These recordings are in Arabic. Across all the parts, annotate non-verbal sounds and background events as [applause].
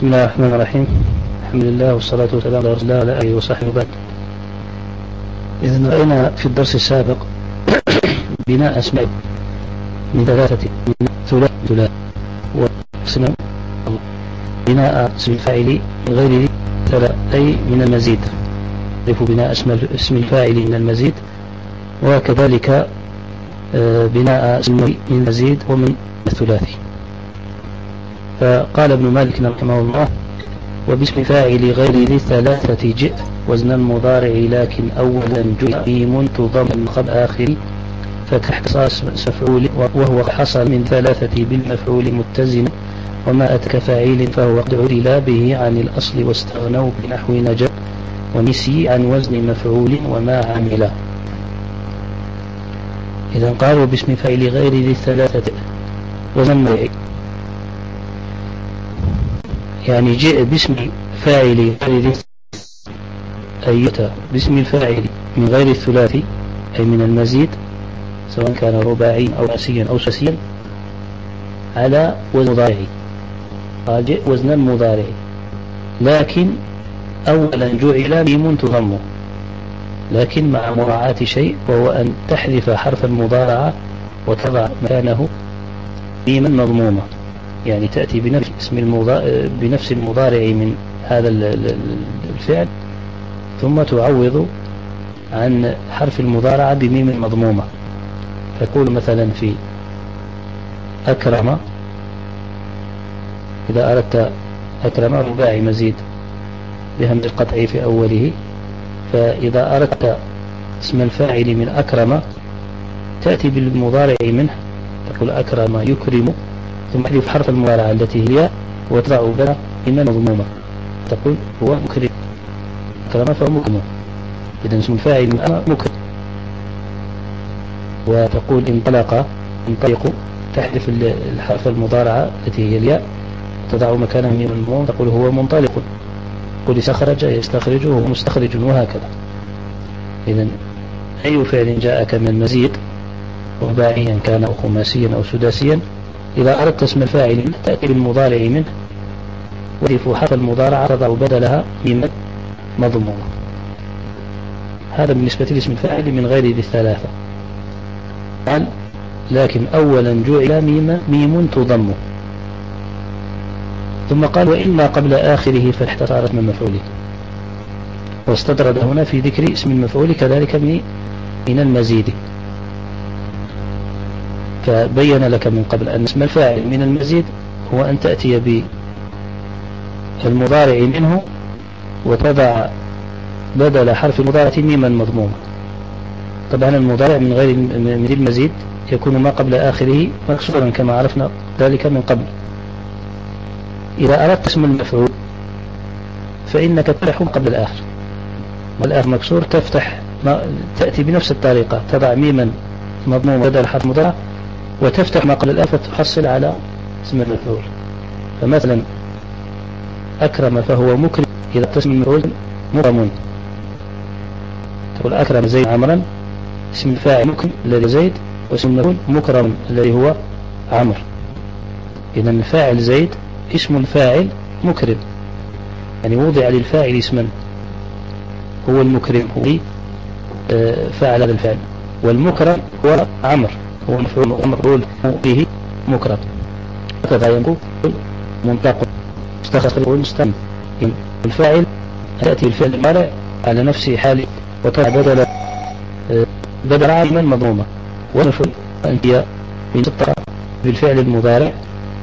بسم الله الرحمن الرحيم. الحمد لله والصلاة والسلام على رسول الله وعلى آله وصحبه وبعد. إذا رأينا في الدرس السابق [coughs] بناء أسماء من ثلاثة. من ثلاث ثلاث واسم بناء اسم الفاعل من غير ثلاث أي من المزيد. نعرف بناء اسم اسم الفاعل من المزيد. وكذلك آه، بناء اسم من المزيد ومن الثلاثي. فقال ابن مالك رحمه الله وباسم فاعل غير ذي الثلاثة جئ وزن المضارع لكن أولا جئيم تضم قبل آخر فتح قصاص مفعول وهو حصل من ثلاثة بالمفعول متزن وما أتك فاعل فهو قد عدل به عن الأصل واستغنوا بنحو نجد ونسي عن وزن مفعول وما عمل إذا قالوا باسم فاعل غير ذي الثلاثة وزن يعني جاء باسم فاعل غير أيتا باسم الفاعل من غير الثلاثي أي من المزيد سواء كان رباعي أو رأسيا أو سسيا على وزن مضارعي قال جاء وزن المضارع لكن أولا جعل ميم تضم. لكن مع مراعاة شيء وهو أن تحذف حرف المضارعة وتضع مكانه ميما مضمومة يعني تأتي بنفس اسم المضارع بنفس المضارع من هذا الفعل ثم تعوض عن حرف المضارعة بميم مضمومة. فتقول مثلا في أكرم إذا أردت أكرم رباعي مزيد بهمز القطع في أوله. فإذا أردت اسم الفاعل من أكرم تأتي بالمضارع منه. تقول أكرم يكرم ثم تحذف حرف المضارعة التي هي وتضع بها إما مضمومة تقول هو مكرم كرم فهو مكرم إذا اسم الفاعل مكرم وتقول انطلق. انطلق. تحذف الحرف المضارعة التي هي الياء. تضع مكانه من المضموم. تقول هو منطلق. قل استخرج يستخرج وهو مستخرج وهكذا. إذا أي فعل جاءك من مزيد رباعيا كان أو خماسيا أو سداسيا. إذا أردت اسم الفاعل تأتي بالمضارع منه. وتضيف حرف المضارعة تضع بدلها ميم مضمومة هذا بالنسبة لاسم الفاعل من غير ذي الثلاثة. قال لكن أولا جعل ميم ميم تضم. ثم قال وإما قبل آخره فاحتصارت من مفعوله. واستدرد هنا في ذكر اسم المفعول كذلك من المزيد. فبين لك من قبل أن اسم الفاعل من المزيد هو أن تأتي بالمضارع منه وتضع بدل حرف المضارع ميما مضموما طبعا المضارع من غير من المزيد يكون ما قبل آخره مكسورا كما عرفنا ذلك من قبل. إذا أردت اسم المفعول فإنك تفتح قبل الآخر. والآخر مكسور تفتح ما تأتي بنفس الطريقة تضع ميما مضموم بدل حرف مضارع وتفتح ما قبل الألف تحصل على اسم المفعول. فمثلا أكرم فهو مكرم إذا تسمى المفعول مكرم. تقول أكرم زيد عمرا اسم الفاعل مكرم الذي زيد واسم المفعول مكرم الذي هو عمر إذا الفاعل زيد اسم الفاعل مكرم. يعني وضع للفاعل اسما. هو المكرم هو فاعل هذا الفعل. والمكرم هو عمر هو مفعول ومفعول به مكرم هكذا ينقول منطق مستخرج مستم الفاعل تأتي الفعل المارع على نفس حال وتضع بدل بدل عالما مضمومة والمفعول أنت بنطق بالفعل المضارع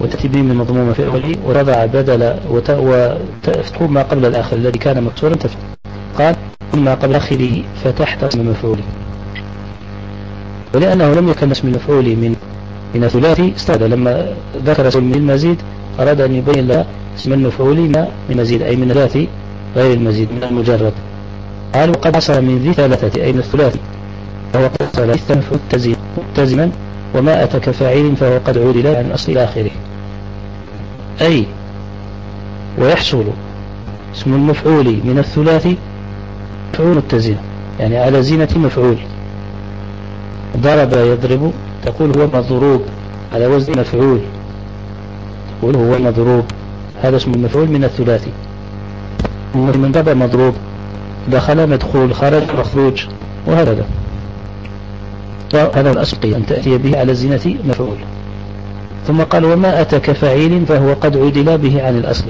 وتأتي به من مضمومة في أوله وتضع بدل وتفتح ما قبل الآخر الذي كان مكسورا تفتح قال ما قبل آخره فتحت اسم مفعوله ولأنه لم يكن اسم المفعول من من الثلاثي استعد لما ذكر اسم من المزيد أراد أن يبين لها اسم المفعول من المزيد أي من الثلاثي غير المزيد من المجرد. قال وقد حصل من ذي ثلاثة أي من الثلاثي. فهو قد حصل الثنف متزما وما أتى كفاعل فهو قد عودل عن أصل آخره. أي ويحصل اسم المفعول من الثلاثي مفعول متزن يعني على زينة مفعول. ضرب يضرب تقول هو مضروب على وزن مفعول. تقول هو مضروب. هذا اسم المفعول من الثلاثي. من ربع مضروب دخل مدخول خرج مخروج وهكذا. هذا الأصل أن تأتي به على زينة مفعول. ثم قال وما أتى كفعيل فهو قد عدل به عن الأصل.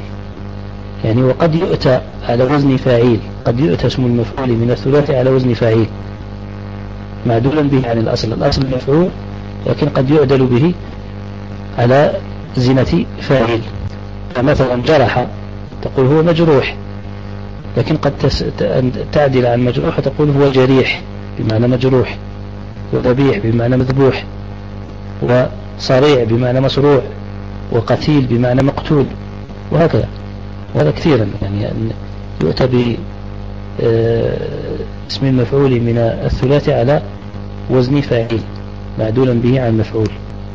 يعني وقد يؤتى على وزن فاعيل قد يؤتى اسم المفعول من الثلاثي على وزن فاعيل معدولا به عن الأصل. الأصل مفعول لكن قد يعدل به على زينة فاعل. مثلا جرح تقول هو مجروح لكن قد تعدل عن مجروح تقول هو جريح بمعنى مجروح وذبيح بمعنى مذبوح وصريع بمعنى مصروع وقتيل بمعنى مقتول وهكذا. وهذا كثيرا يعني يؤتى اسم المفعول من الثلاث على وزن فاعل معدولا به عن مفعول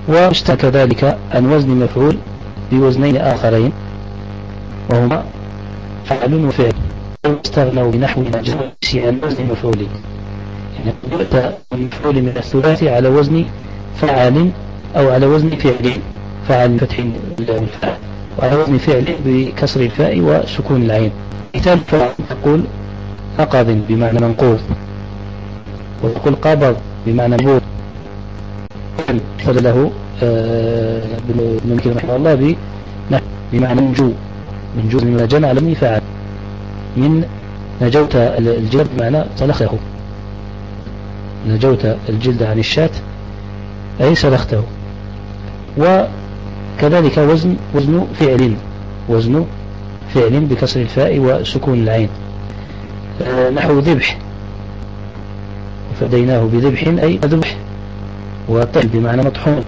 واشتى كذلك عن وزن مفعول بوزنين آخرين وهما فعل وفعل استغنوا بنحو نجس عن وزن مفعول يعني يؤتى المفعول من الثلاث على وزن فعل أو على وزن فعل فعل فتح الفاء وعلى وزن فعل بكسر الفاء وسكون العين. مثال تقول نقض بمعنى منقوض وتقول قبض بمعنى قال له ابن آه رحمه الله بمعنى منجو. من جمع لم فعل. من نجوت الجلد بمعنى سلخه نجوت الجلد عن الشاة أي سلخته وكذلك وزن وزن فعل. وزن فعل بكسر الفاء وسكون العين. نحو ذبح. فديناه بذبح أي ذبح. وطعم بمعنى مطحون.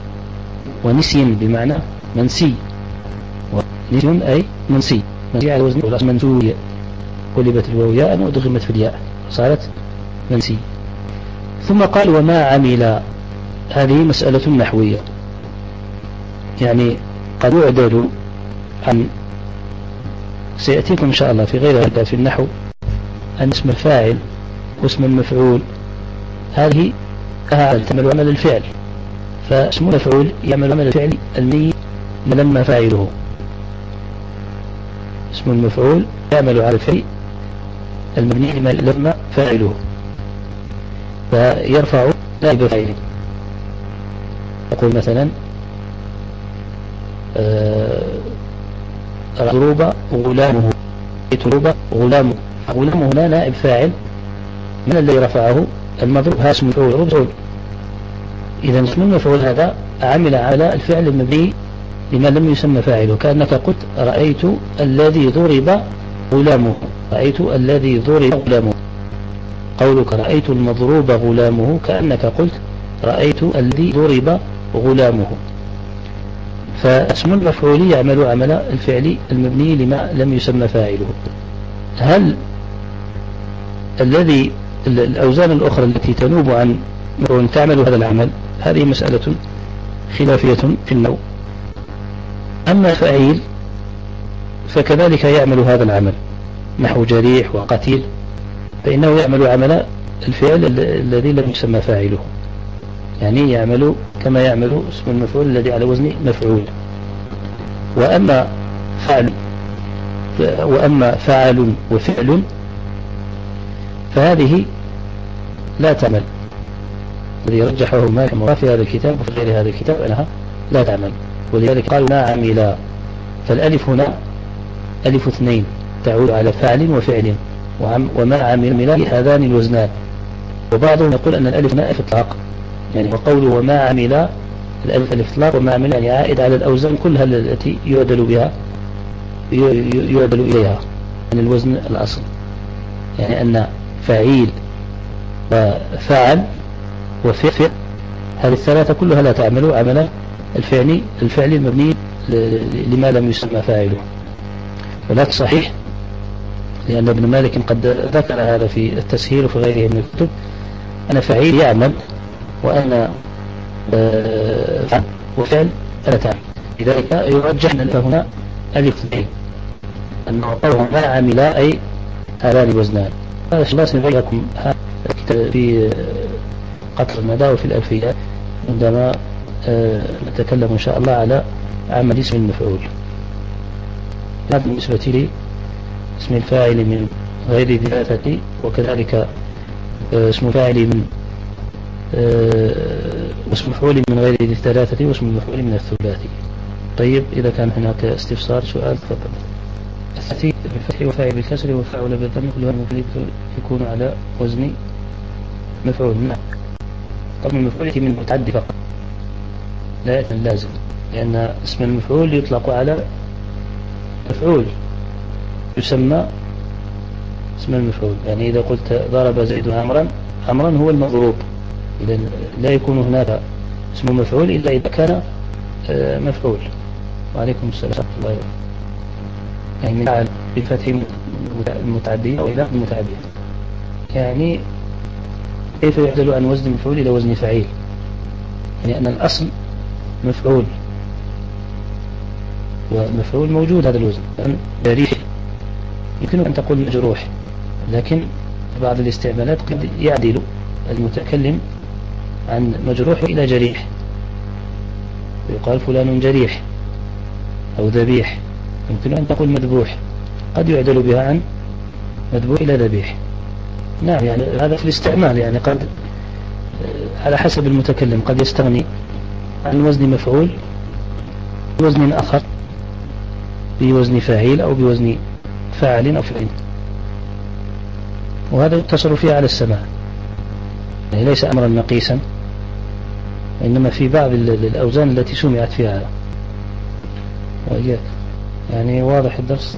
ونسي بمعنى منسي. ونسي أي منسي. منسي على وزن منسوية. قلبت الواو ياء وأدغمت في الياء. صارت منسي. ثم قال وما عمل. هذه مسألة نحوية. يعني قد يعدل عن سيأتيكم إن شاء الله في غير في النحو. أن اسم الفاعل واسم المفعول هذه تعمل عمل الفعل. فاسم المفعول يعمل عمل الفعل المي لما فاعله. اسم المفعول يعمل على الفعل المبني لما فاعله. فيرفع نائب فاعله. يقول مثلا ضروب آه، غلامه. ضروب غلامه. غلامه هنا نائب فاعل من الذي رفعه المضروب ها اسم المفعول إذا اسم المفعول هذا عمل على الفعل المبني لما لم يسمى فاعله كأنك قلت رأيت الذي ضرب غلامه. رأيت الذي ضرب غلامه. قولك رأيت المضروب غلامه كأنك قلت رأيت الذي ضرب غلامه. فاسم المفعول يعمل عمل الفعل المبني لما لم يسمى فاعله. هل الذي الأوزان الأخرى التي تنوب عن مفعول تعمل هذا العمل هذه مسألة خلافية في النوع أما فعيل فكذلك يعمل هذا العمل. نحو جريح وقتيل فإنه يعمل عمل الفعل الذي لم يسمى فاعله. يعني يعمل كما يعمل اسم المفعول الذي على وزن مفعول. وأما فعل وأما فعل وفعل فهذه لا تعمل. الذي رجحه مالك في هذا الكتاب وفي غير هذا الكتاب أنها لا تعمل. ولذلك قال ما عمل. فالألف هنا ألف اثنين تعود على فعل وفعل. وما عمل هذان الوزنان. وبعضهم يقول أن الألف هنا ألف إطلاق. يعني وقوله وما عمل الألف الإطلاق وما عمل يعني عائد على الأوزان كلها التي يعدل بها. يعدل إليها. من الوزن الأصل. يعني أن فعيل وفعل وفعل هذه الثلاثة كلها لا تعمل عمل الفعل الفعل المبني لما لم يسمى فاعله. ولكن صحيح لأن ابن مالك قد ذكر هذا في التسهيل وفي غيره من الكتب. أنا فعيل يعمل وأنا فعل وفعل أنا تعمل. لذلك يرجح أن هنا ألف اثنين أنه ما عمل أي هذان الوزنان هذا الله سنبين لكم في قطر المدى وفي الألفية عندما آه، نتكلم إن شاء الله على عمل اسم المفعول هذا بالنسبة لي اسم الفاعل من غير ثلاثة وكذلك آه، اسم الفاعل من آه، واسم مفعول من غير الثلاثة واسم المفعول من الثلاثي. طيب إذا كان هناك استفسار سؤال تفضل. الثلاثي بالفتح وفاعل بالكسر وفاعل بالضم كل المفعول يكون على وزن مفعول نعم طبعا المفعول من متعدي فقط. لا لازم لأن اسم المفعول يطلق على مفعول. يسمى اسم المفعول. يعني إذا قلت ضرب زيد عمرا عمرا هو المضروب. إذا لا يكون هناك اسم مفعول إلا إذا كان آه، مفعول. وعليكم السلام ورحمة الله وبركاته. يعني من فعل بفتح المتعدية وإلى المتعدية. يعني كيف يعدل عن وزن مفعول إلى وزن فعيل؟ يعني أن الأصل مفعول. ومفعول موجود هذا الوزن. جريح يمكن أن تقول مجروح لكن بعض الاستعمالات قد يعدل المتكلم عن مجروح إلى جريح. ويقال فلان جريح أو ذبيح. يمكن أن تقول مذبوح. قد يعدل بها عن مذبوح إلى ذبيح. نعم يعني هذا في الاستعمال يعني قد على حسب المتكلم قد يستغني عن وزن مفعول بوزن آخر بوزن فاعل أو بوزن فاعل أو فعل وهذا يقتصر فيه على السماع. يعني ليس أمرا مقيسا إنما في بعض الأوزان التي سمعت فيها. وإياك يعني واضح الدرس.